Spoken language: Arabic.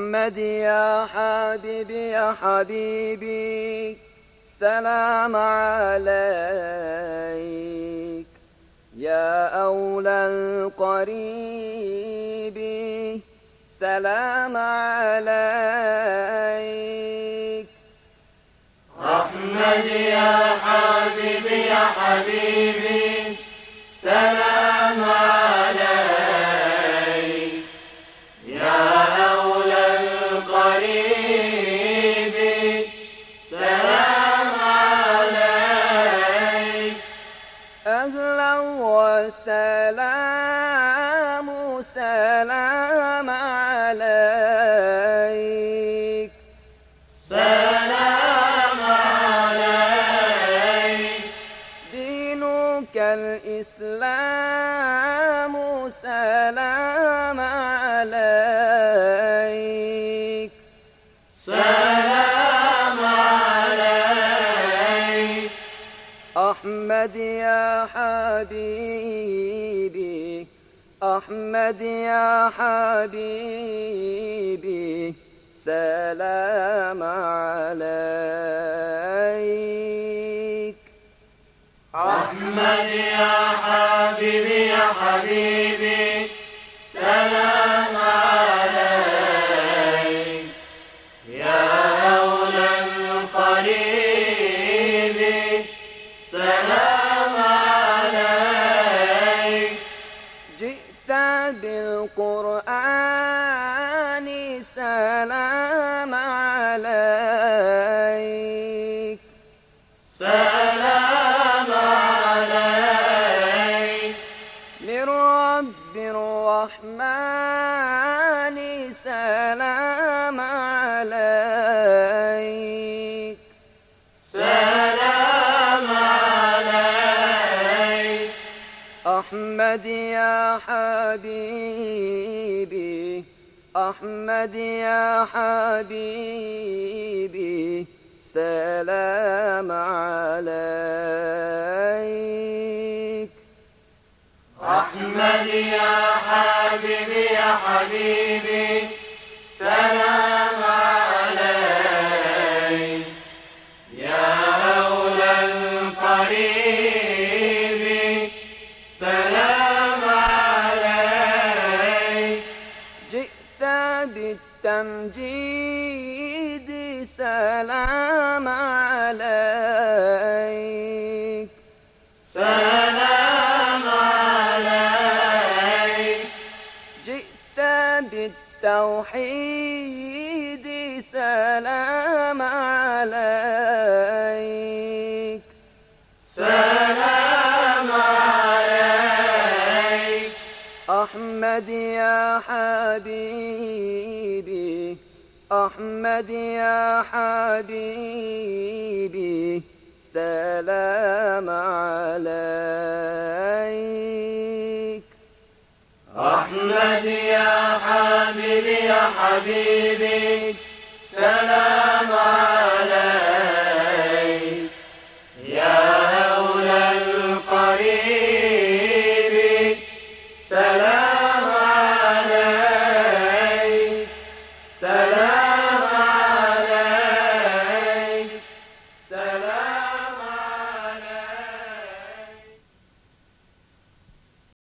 محمد يا حبيبي يا حبيبي سلام عليك. يا أولى القريب سلام عليك. أحمد يا حبيبي يا حبيبي عليك. سلام عليك. دينك الإسلام سلام عليك. سلام عليك. أحمد يا حبيبي. أحمد يا حبيبي سلام عليك. أحمد يا حبيبي يا حبيبي سلام عليك. يا أولى القريب سلام بالقرآن سلام عليك. سلام عليك. من رب الرحمن سلام أحمد يا حبيبي أحمد يا حبيبي سلام عليك. أحمد يا حبيبي يا حبيبي بالتمجيد سلام عليك. سلام عليك. جئت بالتوحيد سلام عليك. أحمد يا حبيبي أحمد يا حبيبي سلام عليك. أحمد يا حبيبي يا حبيبي سلام عليك. سلام